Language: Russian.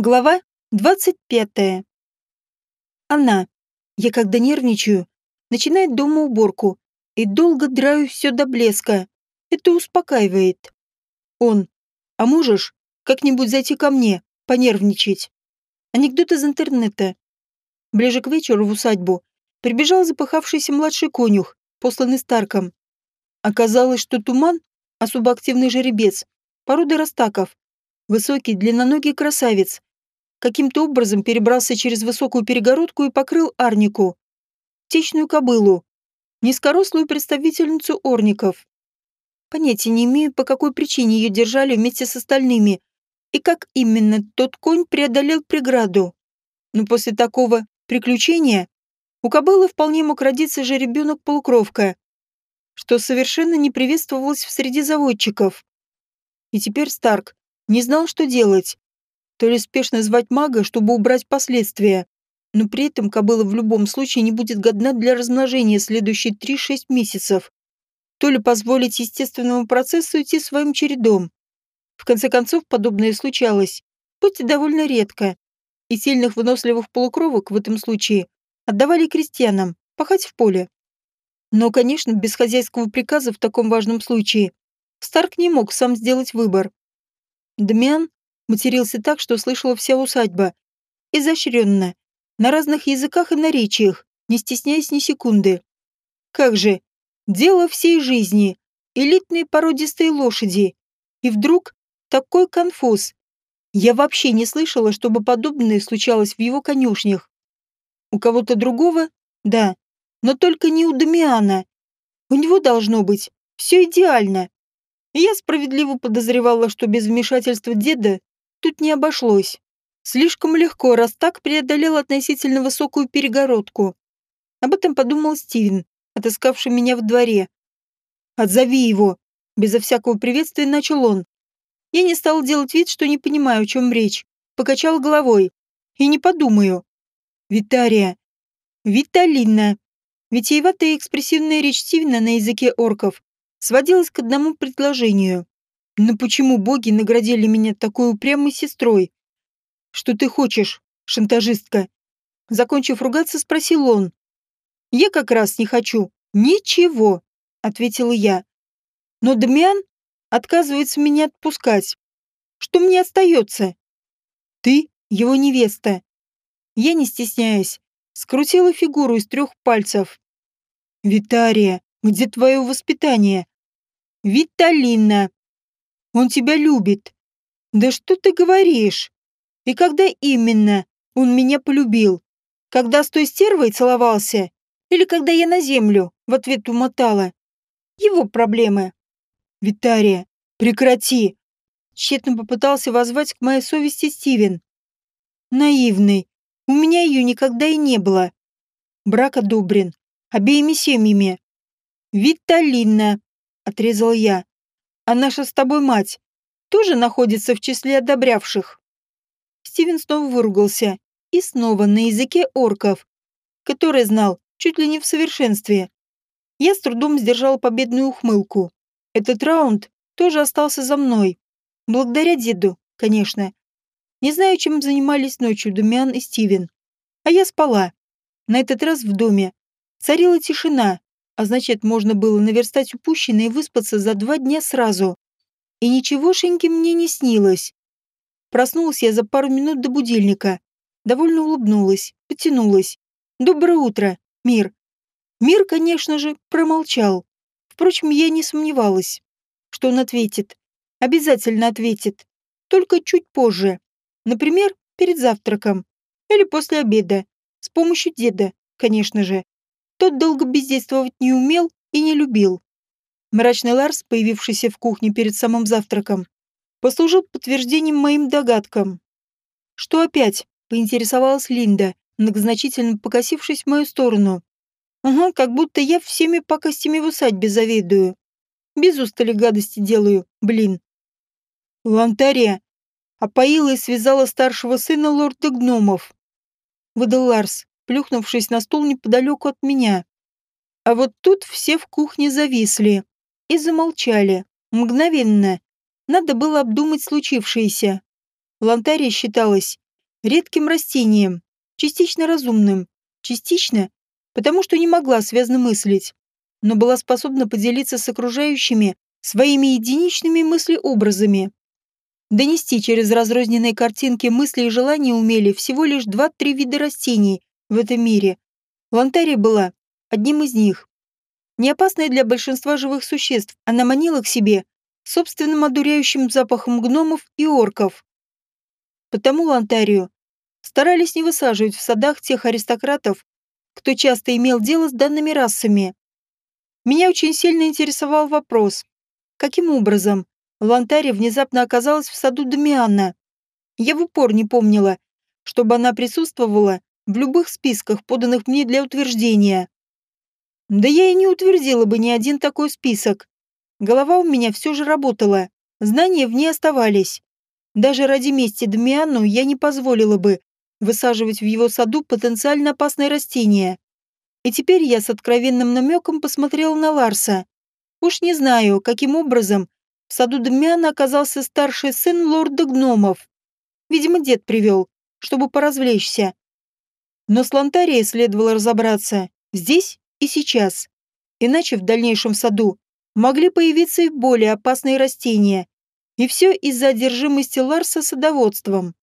Глава 25. Она. Я когда нервничаю, начинает дома уборку и долго драю все до блеска. Это успокаивает. Он. А можешь как-нибудь зайти ко мне, понервничать? Анекдот из интернета. Ближе к вечеру в усадьбу прибежал запыхавшийся младший конюх, посланный Старком. Оказалось, что туман, особо активный жеребец, породы растаков, высокий длинноногий красавец, каким-то образом перебрался через высокую перегородку и покрыл Арнику, течную кобылу, низкорослую представительницу орников. Понятия не имею, по какой причине ее держали вместе с остальными, и как именно тот конь преодолел преграду. Но после такого приключения у кобылы вполне мог родиться же ребенок-полукровка, что совершенно не приветствовалось в среде заводчиков. И теперь Старк не знал, что делать то ли спешно звать мага, чтобы убрать последствия, но при этом кобыла в любом случае не будет годна для размножения следующие 3-6 месяцев, то ли позволить естественному процессу идти своим чередом. В конце концов, подобное случалось, хоть и довольно редко, и сильных выносливых полукровок в этом случае отдавали крестьянам пахать в поле. Но, конечно, без хозяйского приказа в таком важном случае Старк не мог сам сделать выбор. Дмян матерился так, что слышала вся усадьба. Изощренно, на разных языках и наречиях, не стесняясь ни секунды. Как же, дело всей жизни, элитные породистые лошади. И вдруг такой конфуз. Я вообще не слышала, чтобы подобное случалось в его конюшнях. У кого-то другого? Да. Но только не у Дамиана. У него должно быть все идеально. Я справедливо подозревала, что без вмешательства деда тут не обошлось. Слишком легко, раз так преодолел относительно высокую перегородку. Об этом подумал Стивен, отыскавший меня в дворе. «Отзови его!» Безо всякого приветствия начал он. Я не стал делать вид, что не понимаю, о чем речь. Покачал головой. И не подумаю. «Витария!» «Виталина!» Витиеватая и экспрессивная речь Стивена на языке орков сводилась к одному предложению. Но почему боги наградили меня такой упрямой сестрой? Что ты хочешь, шантажистка? Закончив ругаться, спросил он. Я как раз не хочу. Ничего, ответила я. Но Дамиан отказывается меня отпускать. Что мне остается? Ты его невеста. Я, не стесняясь, скрутила фигуру из трех пальцев. Витария, где твое воспитание? Виталина, он тебя любит. Да что ты говоришь? И когда именно он меня полюбил? Когда с той стервой целовался? Или когда я на землю в ответ умотала? Его проблемы. Витария, прекрати. Тщетно попытался воззвать к моей совести Стивен. Наивный. У меня ее никогда и не было. Брак одобрен. Обеими семьями. Виталина, отрезал я а наша с тобой мать тоже находится в числе одобрявших. Стивен снова выругался. И снова на языке орков, который знал чуть ли не в совершенстве. Я с трудом сдержал победную ухмылку. Этот раунд тоже остался за мной. Благодаря деду, конечно. Не знаю, чем занимались ночью Думиан и Стивен. А я спала. На этот раз в доме. Царила тишина, а значит, можно было наверстать упущенное и выспаться за два дня сразу. И ничегошеньки мне не снилось. Проснулась я за пару минут до будильника. Довольно улыбнулась, потянулась. «Доброе утро, мир». Мир, конечно же, промолчал. Впрочем, я не сомневалась, что он ответит. Обязательно ответит. Только чуть позже. Например, перед завтраком. Или после обеда. С помощью деда, конечно же. Тот долго бездействовать не умел и не любил. Мрачный Ларс, появившийся в кухне перед самым завтраком, послужил подтверждением моим догадкам. «Что опять?» — поинтересовалась Линда, многозначительно покосившись в мою сторону. «Ага, как будто я всеми пакостями в усадьбе завидую. Без устали гадости делаю, блин». «Лантария!» опоила и связала старшего сына лорда гномов. Выдал Ларс, плюхнувшись на стул неподалеку от меня. А вот тут все в кухне зависли и замолчали. Мгновенно. Надо было обдумать случившееся. Лантария считалась редким растением, частично разумным, частично потому, что не могла связно мыслить, но была способна поделиться с окружающими своими единичными мыслеобразами. Донести через разрозненные картинки мысли и желания умели всего лишь два-три вида растений в этом мире. Лантария была одним из них. Не опасная для большинства живых существ, она манила к себе собственным одуряющим запахом гномов и орков. Потому Лантарию старались не высаживать в садах тех аристократов, кто часто имел дело с данными расами. Меня очень сильно интересовал вопрос, каким образом Лантария внезапно оказалась в саду Дамиана. Я в упор не помнила, чтобы она присутствовала в любых списках, поданных мне для утверждения. Да я и не утвердила бы ни один такой список. Голова у меня все же работала, знания в ней оставались. Даже ради мести Дамиану я не позволила бы высаживать в его саду потенциально опасное растение. И теперь я с откровенным намеком посмотрела на Ларса. Уж не знаю, каким образом в саду Дамиана оказался старший сын лорда гномов. Видимо, дед привел, чтобы поразвлечься. Но с Лантарией следовало разобраться здесь и сейчас. Иначе в дальнейшем саду могли появиться и более опасные растения. И все из-за одержимости Ларса садоводством.